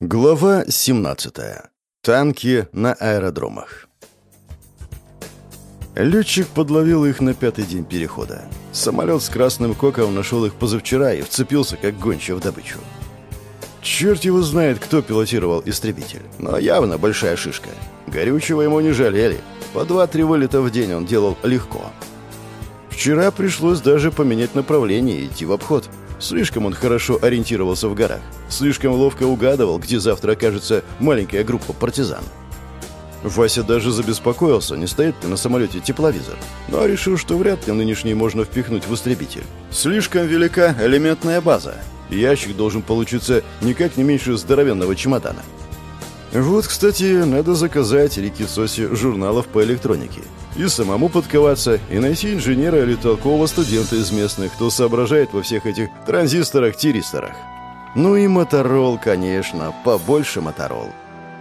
Глава 17. Танки на аэродромах. Летчик подловил их на пятый день перехода. Самолет с красным коком нашел их позавчера и вцепился, как гонча в добычу. Черт его знает, кто пилотировал истребитель, но явно большая шишка. Горючего ему не жалели. По два-три вылета в день он делал легко. Вчера пришлось даже поменять направление и идти в обход – Слишком он хорошо ориентировался в горах. Слишком ловко угадывал, где завтра окажется маленькая группа партизан. Вася даже забеспокоился, не стоит ли на самолете тепловизор, но решил, что вряд ли нынешний можно впихнуть в истребитель. Слишком велика элементная база. Ящик должен получиться никак не меньше здоровенного чемодана. Вот, кстати, надо заказать Рики Соси журналов по электронике. И самому подковаться, и найти инженера или толкового студента из местных, кто соображает во всех этих транзисторах-тиристорах. Ну и моторол, конечно, побольше моторол.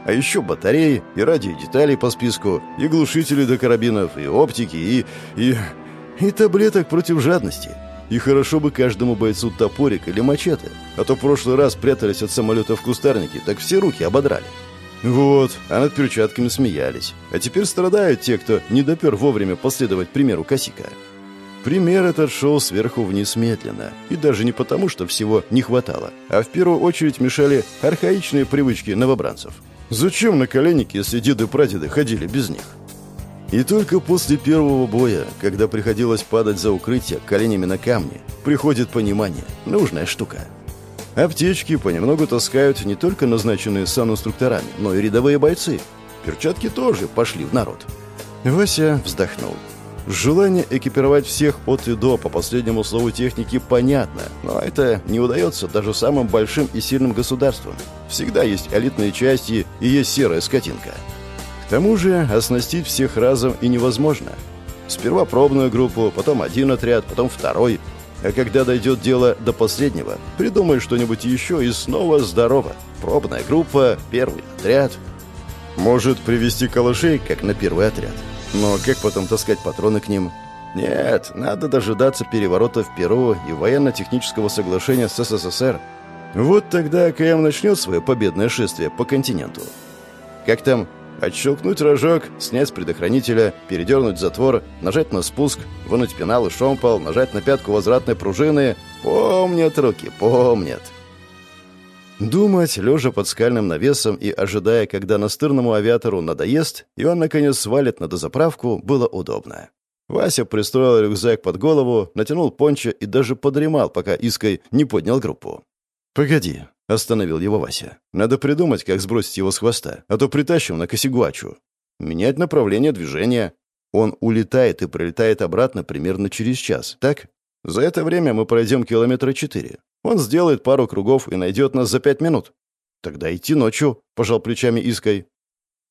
А еще батареи и радиодетали по списку, и глушители до карабинов, и оптики, и... и... и таблеток против жадности. И хорошо бы каждому бойцу топорик или мачете, а то в прошлый раз прятались от самолета в кустарнике, так все руки ободрали. Вот, а над перчатками смеялись. А теперь страдают те, кто не допер вовремя последовать примеру Косика. Пример этот шел сверху вниз медленно. И даже не потому, что всего не хватало, а в первую очередь мешали архаичные привычки новобранцев. Зачем на коленники, если деды-прадеды ходили без них? И только после первого боя, когда приходилось падать за укрытие коленями на камни, приходит понимание. Нужная штука. Аптечки понемногу таскают не только назначенные санинструкторами, но и рядовые бойцы. Перчатки тоже пошли в народ. Вася вздохнул. Желание экипировать всех от и до по последнему слову техники понятно, но это не удается даже самым большим и сильным государствам. Всегда есть элитные части и есть серая скотинка. К тому же оснастить всех разом и невозможно. Сперва пробную группу, потом один отряд, потом второй – а когда дойдет дело до последнего, придумай что-нибудь еще и снова здорово. Пробная группа, первый отряд. Может привести калашей, как на первый отряд. Но как потом таскать патроны к ним? Нет, надо дожидаться переворота в Перу и военно-технического соглашения с СССР. Вот тогда АКМ начнет свое победное шествие по континенту. Как там Отщелкнуть рожок, снять с предохранителя, передернуть затвор, нажать на спуск, вынуть пенал и шомпол, нажать на пятку возвратной пружины. Помнят руки, помнят. Думать, лежа под скальным навесом и ожидая, когда настырному авиатору надоест, и он, наконец, свалит на дозаправку, было удобно. Вася пристроил рюкзак под голову, натянул пончо и даже подремал, пока Иской не поднял группу. «Погоди», — остановил его Вася. «Надо придумать, как сбросить его с хвоста, а то притащим на Косигуачу. Менять направление движения. Он улетает и прилетает обратно примерно через час, так? За это время мы пройдем километра четыре. Он сделает пару кругов и найдет нас за пять минут. Тогда идти ночью», — пожал плечами Иской.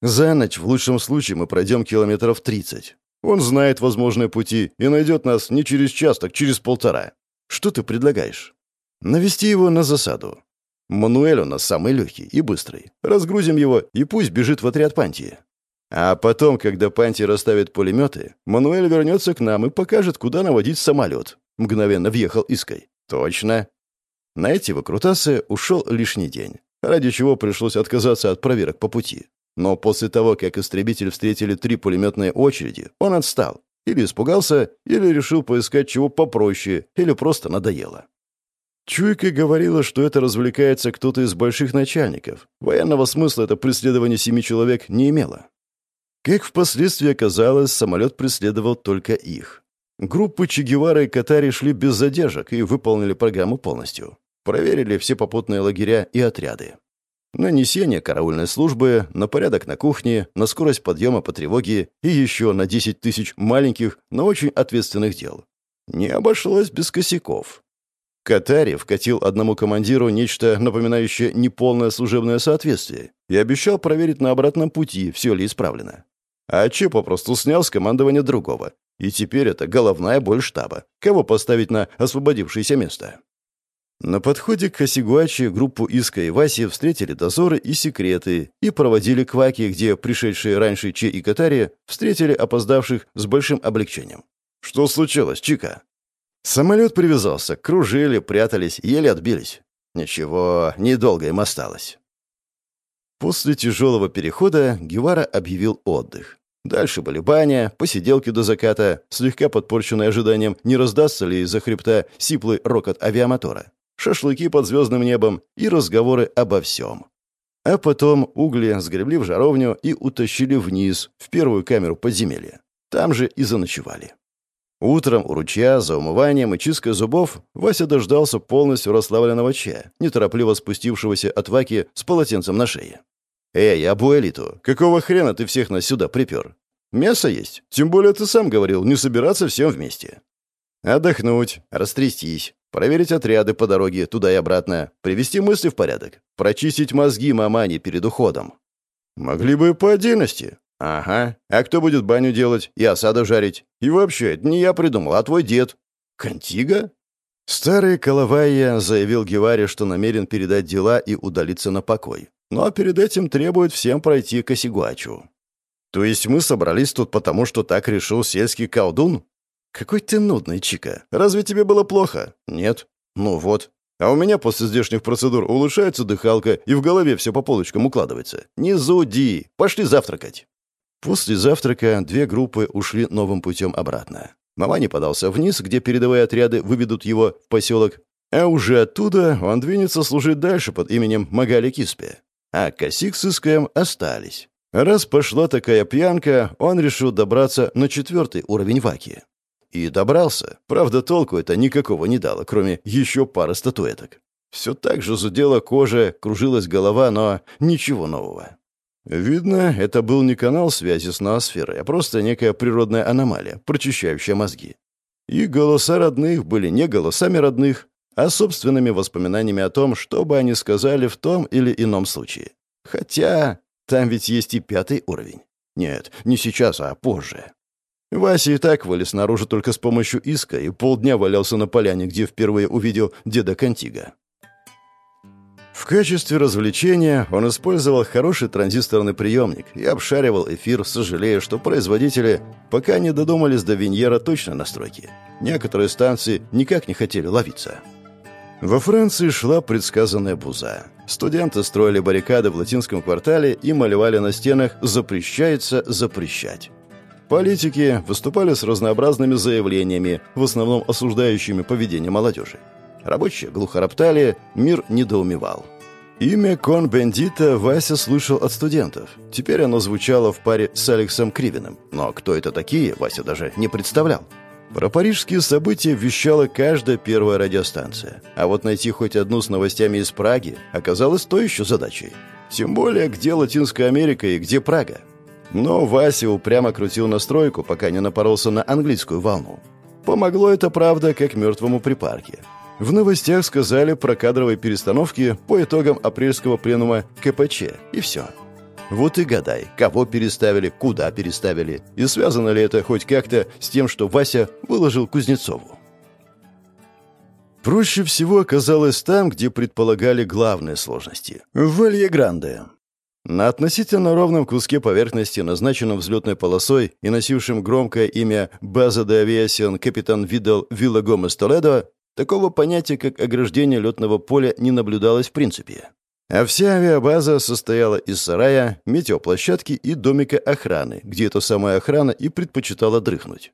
«За ночь, в лучшем случае, мы пройдем километров тридцать. Он знает возможные пути и найдет нас не через час, так через полтора. Что ты предлагаешь?» Навести его на засаду. Мануэль у нас самый легкий и быстрый. Разгрузим его, и пусть бежит в отряд Панти. А потом, когда Панти расставит пулеметы, Мануэль вернется к нам и покажет, куда наводить самолет. Мгновенно въехал Иской. Точно. На эти выкрутасы ушел лишний день, ради чего пришлось отказаться от проверок по пути. Но после того, как истребитель встретили три пулеметные очереди, он отстал. Или испугался, или решил поискать чего попроще, или просто надоело. Чуйка говорила, что это развлекается кто-то из больших начальников. Военного смысла это преследование семи человек не имело. Как впоследствии оказалось, самолет преследовал только их. Группы Че Гевара и Катари шли без задержек и выполнили программу полностью. Проверили все попутные лагеря и отряды. Нанесение караульной службы, на порядок на кухне, на скорость подъема по тревоге и еще на 10 тысяч маленьких, но очень ответственных дел. Не обошлось без косяков. Катари вкатил одному командиру нечто напоминающее неполное служебное соответствие и обещал проверить на обратном пути, все ли исправлено. А Че попросту снял с командования другого. И теперь это головная боль штаба. Кого поставить на освободившееся место? На подходе к Хасигуачи группу Иска и Васи встретили дозоры и секреты и проводили кваки, где пришедшие раньше Че и Катари встретили опоздавших с большим облегчением. «Что случилось, Чика?» Самолет привязался, кружили, прятались, еле отбились. Ничего, недолго им осталось. После тяжелого перехода Гевара объявил отдых. Дальше были баня, посиделки до заката, слегка подпорченные ожиданием, не раздастся ли из-за хребта сиплый рокот авиамотора, шашлыки под звездным небом и разговоры обо всем. А потом угли сгребли в жаровню и утащили вниз, в первую камеру подземелья. Там же и заночевали. Утром у ручья за умыванием и чисткой зубов Вася дождался полностью расслабленного чая, неторопливо спустившегося от Ваки с полотенцем на шее. «Эй, Абуэлито, какого хрена ты всех нас сюда припер? Мясо есть. Тем более ты сам говорил, не собираться всем вместе. Отдохнуть, растрястись, проверить отряды по дороге туда и обратно, привести мысли в порядок, прочистить мозги мамане перед уходом. Могли бы по отдельности. Ага. А кто будет баню делать и асадо жарить? И вообще, это не я придумал, а твой дед. Кантига? Старый Калавайя заявил Геваре, что намерен передать дела и удалиться на покой но перед этим требует всем пройти к Осигуачу. То есть мы собрались тут потому, что так решил сельский колдун? Какой ты нудный, Чика. Разве тебе было плохо? Нет. Ну вот. А у меня после здешних процедур улучшается дыхалка, и в голове все по полочкам укладывается. Не зуди. Пошли завтракать. После завтрака две группы ушли новым путем обратно. Мамани подался вниз, где передовые отряды выведут его в поселок, а уже оттуда он двинется служить дальше под именем Магали Киспе а Косик с Искаем остались. Раз пошла такая пьянка, он решил добраться на четвертый уровень Ваки. И добрался. Правда, толку это никакого не дало, кроме еще пары статуэток. Все так же зудела кожа, кружилась голова, но ничего нового. Видно, это был не канал связи с ноосферой, а просто некая природная аномалия, прочищающая мозги. И голоса родных были не голосами родных, а собственными воспоминаниями о том, что бы они сказали в том или ином случае. Хотя там ведь есть и пятый уровень. Нет, не сейчас, а позже. Вася и так вылез наружу только с помощью иска и полдня валялся на поляне, где впервые увидел деда Кантига. В качестве развлечения он использовал хороший транзисторный приемник и обшаривал эфир, сожалея, что производители пока не додумались до верньера точной настройки. Некоторые станции никак не хотели ловиться. Во Франции шла предсказанная буза. Студенты строили баррикады в латинском квартале и малевали на стенах «Запрещается запрещать». Политики выступали с разнообразными заявлениями, в основном осуждающими поведение молодежи. Рабочие глухо роптали, мир недоумевал. Имя Кон-Бендита Вася слышал от студентов. Теперь оно звучало в паре с Алексом Кривиным. Но кто это такие, Вася даже не представлял. Про парижские события вещала каждая первая радиостанция. А вот найти хоть одну с новостями из Праги оказалось то еще задачей. Тем более, где Латинская Америка и где Прага. Но Вася упрямо крутил настройку, пока не напоролся на английскую волну. Помогло это, правда, как мертвому припарке. В новостях сказали про кадровые перестановки по итогам апрельского пленума КПЧ, и все. Вот и гадай, кого переставили, куда переставили, и связано ли это хоть как-то с тем, что Вася выложил Кузнецову. Проще всего оказалось там, где предполагали главные сложности – в Валье-Гранде. На относительно ровном куске поверхности, назначенном взлетной полосой и носившем громкое имя «База де авиасион капитан Видал Вилла Гомес Толедо», такого понятия, как ограждение летного поля, не наблюдалось в принципе. А вся авиабаза состояла из сарая, метеоплощадки и домика охраны, где эта самая охрана и предпочитала дрыхнуть.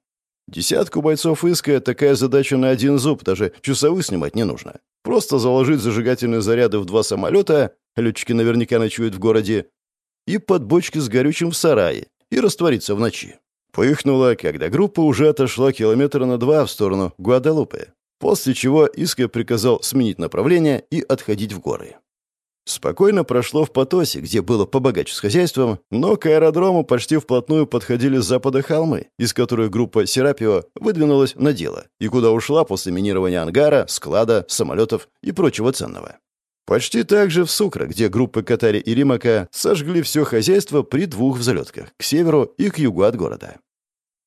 Десятку бойцов иска такая задача на один зуб, даже часовых снимать не нужно. Просто заложить зажигательные заряды в два самолета, летчики наверняка ночуют в городе, и под бочки с горючим в сарае, и раствориться в ночи. Пыхнуло, когда группа уже отошла километра на два в сторону Гуадалупе, после чего Иска приказал сменить направление и отходить в горы. Спокойно прошло в Потосе, где было побогаче с хозяйством, но к аэродрому почти вплотную подходили с запада холмы, из которых группа Серапио выдвинулась на дело, и куда ушла после минирования ангара, склада, самолетов и прочего ценного. Почти так же в Сукра, где группы Катари и Римака сожгли все хозяйство при двух взлетках, к северу и к югу от города.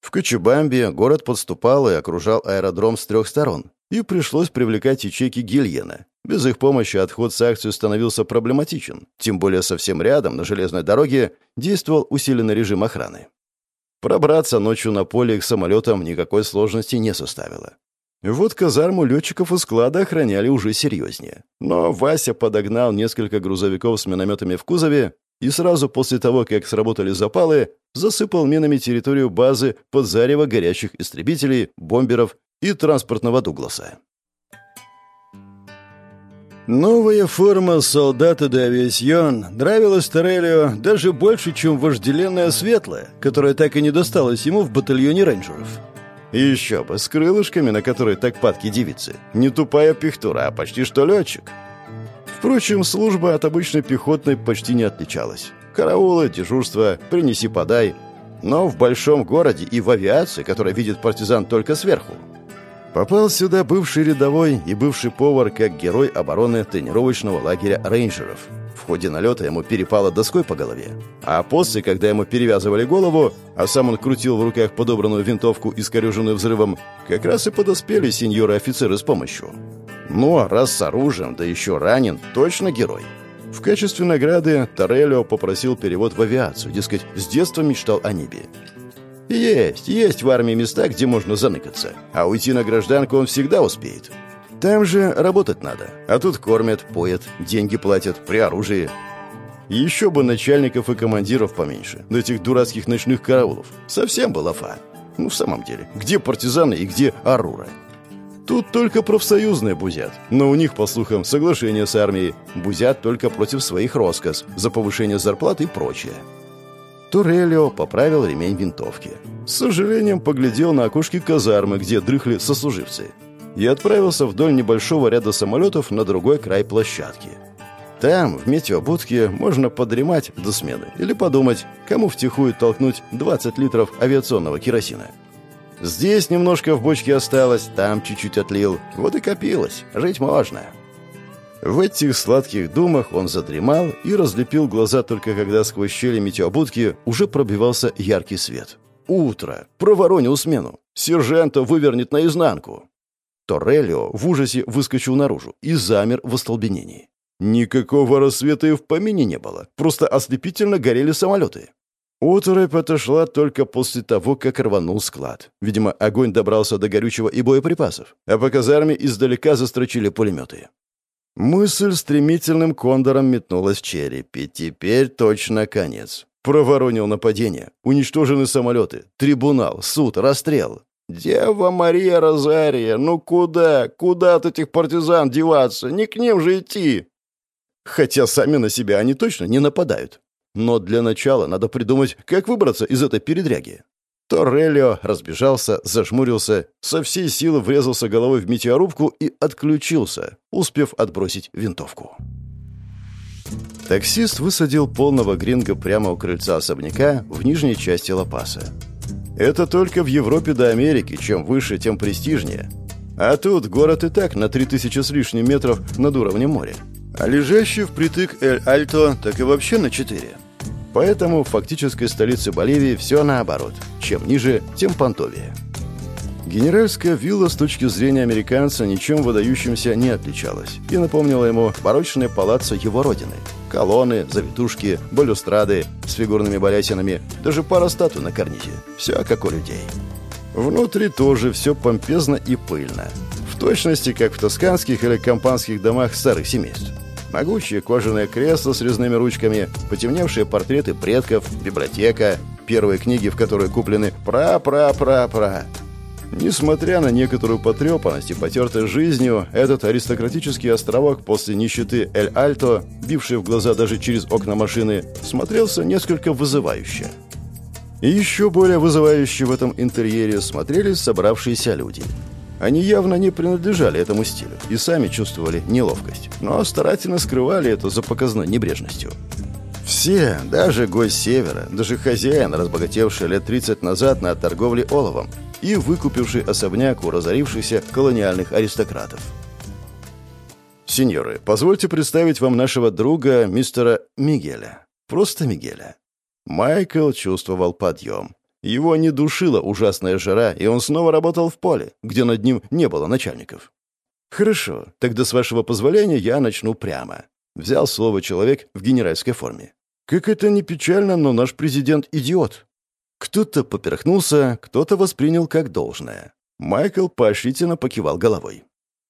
В Кочубамбе город подступал и окружал аэродром с трех сторон, и пришлось привлекать ячейки Гильена, без их помощи отход с акцию становился проблематичен, тем более совсем рядом, на железной дороге, действовал усиленный режим охраны. Пробраться ночью на поле их самолетам никакой сложности не составило. Вот казарму летчиков у склада охраняли уже серьезнее. Но Вася подогнал несколько грузовиков с минометами в кузове и сразу после того, как сработали запалы, засыпал минами территорию базы под зарево горящих истребителей, бомберов и транспортного Дугласа. Новая форма солдата де авиасьон нравилась Торелио даже больше, чем вожделенная светлая, которая так и не досталась ему в батальоне рейнджеров. Еще бы, с крылышками, на которые так падки девицы. Не тупая пихтура, а почти что летчик. Впрочем, служба от обычной пехотной почти не отличалась. Караулы, дежурство, принеси-подай. Но в большом городе и в авиации, которая видит партизан только сверху, Попал сюда бывший рядовой и бывший повар как герой обороны тренировочного лагеря рейнджеров. В ходе налета ему перепало доской по голове. А после, когда ему перевязывали голову, а сам он крутил в руках подобранную винтовку, искореженную взрывом, как раз и подоспели сеньоры-офицеры с помощью. Ну, а раз с оружием, да еще ранен, точно герой. В качестве награды Тореллио попросил перевод в авиацию, дескать, с детства мечтал о небе. Есть, есть в армии места, где можно заныкаться. А уйти на гражданку он всегда успеет. Там же работать надо. А тут кормят, поят, деньги платят, при оружии. Еще бы начальников и командиров поменьше. До этих дурацких ночных караулов. Совсем была фа. Ну, в самом деле, где партизаны и где Арура? Тут только профсоюзные бузят. Но у них, по слухам, соглашение с армией. Бузят только против своих роскос, за повышение зарплат и прочее. Турелио поправил ремень винтовки. С сожалением поглядел на окошки казармы, где дрыхли сослуживцы, и отправился вдоль небольшого ряда самолетов на другой край площадки. Там, в метеобудке, можно подремать до смены или подумать, кому втихую толкнуть 20 литров авиационного керосина. Здесь немножко в бочке осталось, там чуть-чуть отлил. Вот и копилось. Жить можно. В этих сладких думах он задремал и разлепил глаза только когда сквозь щели метеобудки уже пробивался яркий свет. Утро! Проворонил смену! Сержанта вывернет наизнанку! Торрелио в ужасе выскочил наружу и замер в остолбенении. Никакого рассвета и в помине не было, просто ослепительно горели самолеты. Оторопь отошла только после того, как рванул склад. Видимо, огонь добрался до горючего и боеприпасов, а по казарме издалека застрочили пулеметы. Мысль стремительным кондором метнулась в череп, и теперь точно конец. Проворонил нападение, уничтожены самолеты, трибунал, суд, расстрел. «Дева Мария Розария, ну куда? Куда от этих партизан деваться? Не к ним же идти!» Хотя сами на себя они точно не нападают. Но для начала надо придумать, как выбраться из этой передряги. Торрелио разбежался, зажмурился, со всей силы врезался головой в метеорубку и отключился, успев отбросить винтовку. Таксист высадил полного гринга прямо у крыльца особняка в нижней части Лапаса. Это только в Европе до Америки, чем выше, тем престижнее. А тут город и так на 3000 с лишним метров над уровнем моря. А лежащий впритык Эль-Альто так и вообще на 4. Поэтому в фактической столице Боливии все наоборот. Чем ниже, тем понтовее. Генеральская вилла с точки зрения американца ничем выдающимся не отличалась и напомнила ему барочное палаццо его родины. Колонны, завитушки, балюстрады с фигурными балясинами, даже пара статуй на карнизе. Все как у людей. Внутри тоже все помпезно и пыльно. В точности, как в тосканских или кампанских домах старых семейств. Могучие кожаные кресла с резными ручками, потемневшие портреты предков, библиотека, первые книги, в которые куплены пра-пра-пра-пра. Несмотря на некоторую потрепанность и потертость жизнью, этот аристократический островок после нищеты Эль-Альто, бивший в глаза даже через окна машины, смотрелся несколько вызывающе. И еще более вызывающе в этом интерьере смотрелись собравшиеся люди – они явно не принадлежали этому стилю и сами чувствовали неловкость, но старательно скрывали это за показной небрежностью. Все, даже гость севера, даже хозяин, разбогатевший лет 30 назад на торговле оловом и выкупивший особняк у разорившихся колониальных аристократов. «Сеньоры, позвольте представить вам нашего друга, мистера Мигеля. Просто Мигеля». Майкл чувствовал подъем. Его не душила ужасная жара, и он снова работал в поле, где над ним не было начальников. «Хорошо, тогда с вашего позволения я начну прямо», — взял слово человек в генеральской форме. «Как это не печально, но наш президент — идиот». Кто-то поперхнулся, кто-то воспринял как должное. Майкл поощрительно покивал головой.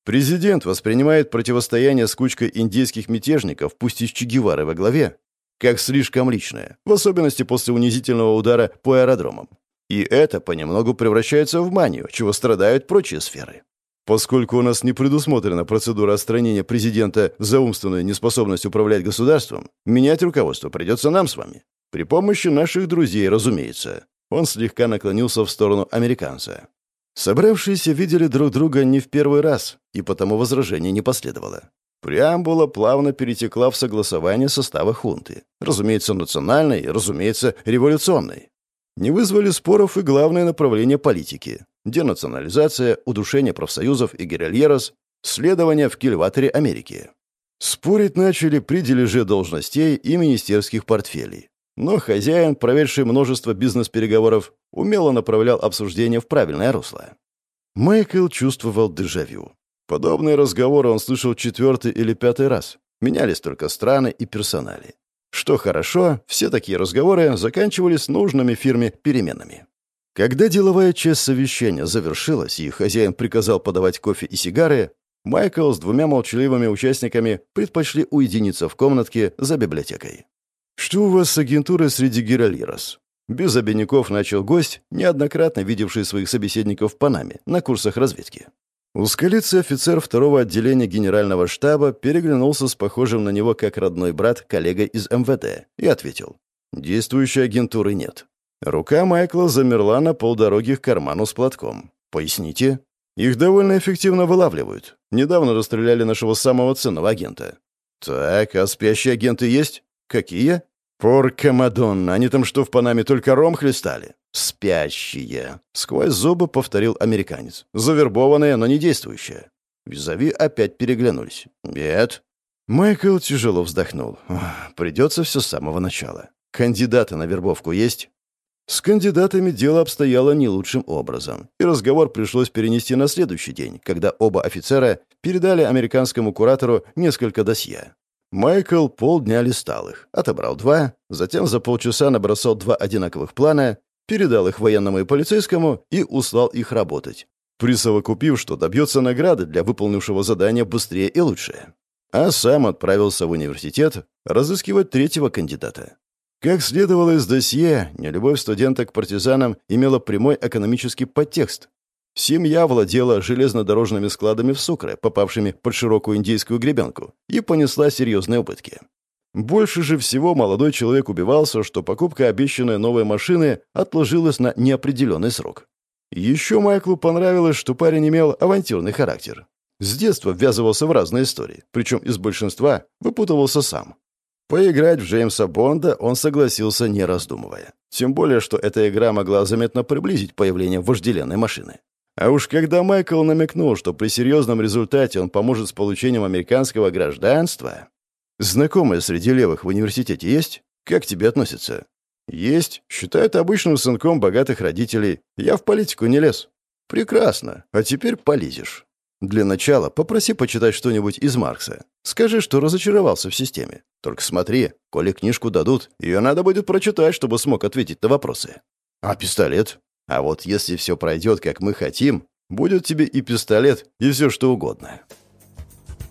Президент воспринимает противостояние с кучкой индейских мятежников, пусть и с Че во главе, как слишком личное, в особенности после унизительного удара по аэродромам. И это понемногу превращается в манию, чего страдают прочие сферы. Поскольку у нас не предусмотрена процедура отстранения президента за умственную неспособность управлять государством, менять руководство придется нам с вами. При помощи наших друзей, разумеется. Он слегка наклонился в сторону американца. Собравшиеся видели друг друга не в первый раз, и потому возражений не последовало. Преамбула плавно перетекла в согласование состава хунты. Разумеется, национальной разумеется, революционной. Не вызвали споров и главное направление политики – денационализация, удушение профсоюзов и геральерос, следование в кильваторе Америки. Спорить начали при дележе должностей и министерских портфелей. Но хозяин, проведший множество бизнес-переговоров, умело направлял обсуждение в правильное русло. Майкл чувствовал дежавю. Подобные разговоры он слышал четвертый или пятый раз. Менялись только страны и персонали. Что хорошо, все такие разговоры заканчивались нужными фирме переменами. Когда деловая часть совещания завершилась и хозяин приказал подавать кофе и сигары, Майкл с двумя молчаливыми участниками предпочли уединиться в комнатке за библиотекой. «Что у вас с агентурой среди Гералирос?» Без обиняков начал гость, неоднократно видевший своих собеседников в Панаме на курсах разведки. Узколицый офицер второго отделения генерального штаба переглянулся с похожим на него как родной брат коллегой из МВД и ответил. «Действующей агентуры нет». Рука Майкла замерла на полдороги к карману с платком. «Поясните?» «Их довольно эффективно вылавливают. Недавно расстреляли нашего самого ценного агента». «Так, а спящие агенты есть?» «Какие?» «Порка Мадонна, они там что, в Панаме только ром хлестали?» «Спящие!» — сквозь зубы повторил американец. «Завербованные, но не действующие». Визави опять переглянулись. «Нет». Майкл тяжело вздохнул. «Придется все с самого начала. Кандидаты на вербовку есть?» С кандидатами дело обстояло не лучшим образом, и разговор пришлось перенести на следующий день, когда оба офицера передали американскому куратору несколько досье. Майкл полдня листал их, отобрал два, затем за полчаса набросал два одинаковых плана передал их военному и полицейскому и услал их работать, присовокупив, что добьется награды для выполнившего задание быстрее и лучше. А сам отправился в университет разыскивать третьего кандидата. Как следовало из досье, нелюбовь студента к партизанам имела прямой экономический подтекст. Семья владела железнодорожными складами в Сукре, попавшими под широкую индейскую гребенку, и понесла серьезные убытки. Больше же всего молодой человек убивался, что покупка обещанной новой машины отложилась на неопределенный срок. Еще Майклу понравилось, что парень имел авантюрный характер. С детства ввязывался в разные истории, причем из большинства выпутывался сам. Поиграть в Джеймса Бонда он согласился, не раздумывая. Тем более, что эта игра могла заметно приблизить появление вожделенной машины. А уж когда Майкл намекнул, что при серьезном результате он поможет с получением американского гражданства, Знакомые среди левых в университете есть? Как к тебе относятся? Есть. Считают обычным сынком богатых родителей. Я в политику не лез. Прекрасно. А теперь полезешь. Для начала попроси почитать что-нибудь из Маркса. Скажи, что разочаровался в системе. Только смотри, коли книжку дадут, ее надо будет прочитать, чтобы смог ответить на вопросы. А пистолет? А вот если все пройдет, как мы хотим, будет тебе и пистолет, и все что угодно.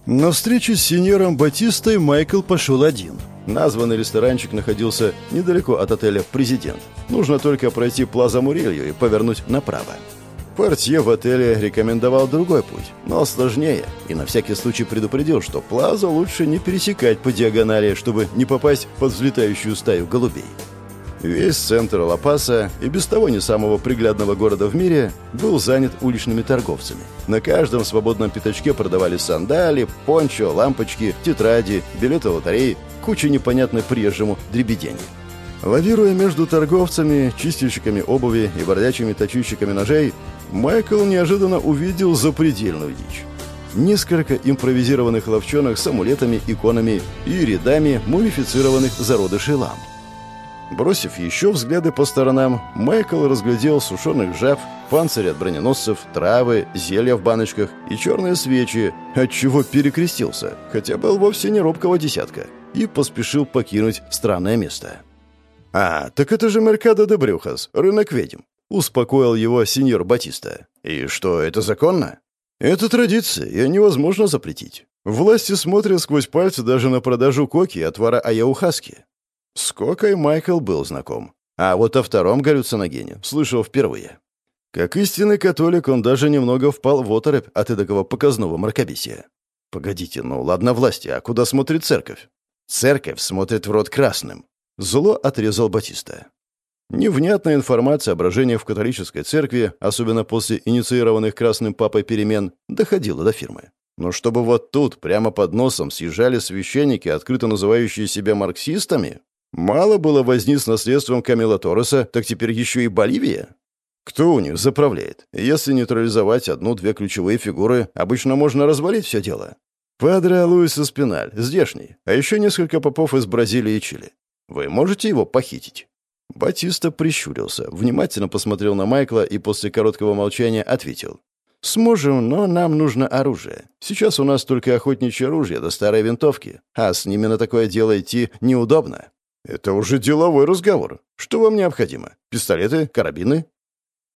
На встречу с сеньором Батистой Майкл пошел один. Названный ресторанчик находился недалеко от отеля «Президент». Нужно только пройти Плаза Мурилью и повернуть направо. Портье в отеле рекомендовал другой путь, но сложнее, и на всякий случай предупредил, что Плазу лучше не пересекать по диагонали, чтобы не попасть под взлетающую стаю голубей. Весь центр Ла-Паса, и без того не самого приглядного города в мире, был занят уличными торговцами. На каждом свободном пятачке продавали сандали, пончо, лампочки, тетради, билеты лотереи, куча непонятной приезжему дребедени. Лавируя между торговцами, чистильщиками обуви и бродячими точильщиками ножей, Майкл неожиданно увидел запредельную дичь. Несколько импровизированных ловчонок с амулетами, иконами и рядами мумифицированных зародышей ламп. Бросив еще взгляды по сторонам, Майкл разглядел сушеных жаб, панцирь от броненосцев, травы, зелья в баночках и черные свечи, отчего перекрестился, хотя был вовсе не робкого десятка, и поспешил покинуть странное место. «А, так это же Меркадо де Брюхас, рынок ведьм», — успокоил его сеньор Батиста. «И что, это законно?» «Это традиция, ее невозможно запретить. Власти смотрят сквозь пальцы даже на продажу коки и отвара аяухаски. С Кокой Майкл был знаком. А вот о втором галлюциногене слышал впервые. Как истинный католик, он даже немного впал в оторопь от эдакого показного мракобесия. Погодите, ну ладно власти, а куда смотрит церковь? Церковь смотрит в рот красным. Зло отрезал Батиста. Невнятная информация о брожениях в католической церкви, особенно после инициированных Красным Папой перемен, доходила до фирмы. Но чтобы вот тут, прямо под носом, съезжали священники, открыто называющие себя марксистами, мало было возни с наследством Камила Торреса, так теперь еще и Боливия. Кто у них заправляет? Если нейтрализовать одну-две ключевые фигуры, обычно можно развалить все дело. Падре Луиса Спиналь, здешний, а еще несколько попов из Бразилии и Чили. Вы можете его похитить?» Батиста прищурился, внимательно посмотрел на Майкла и после короткого молчания ответил. «Сможем, но нам нужно оружие. Сейчас у нас только охотничье оружие да старые винтовки, а с ними на такое дело идти неудобно». «Это уже деловой разговор. Что вам необходимо? Пистолеты? Карабины?»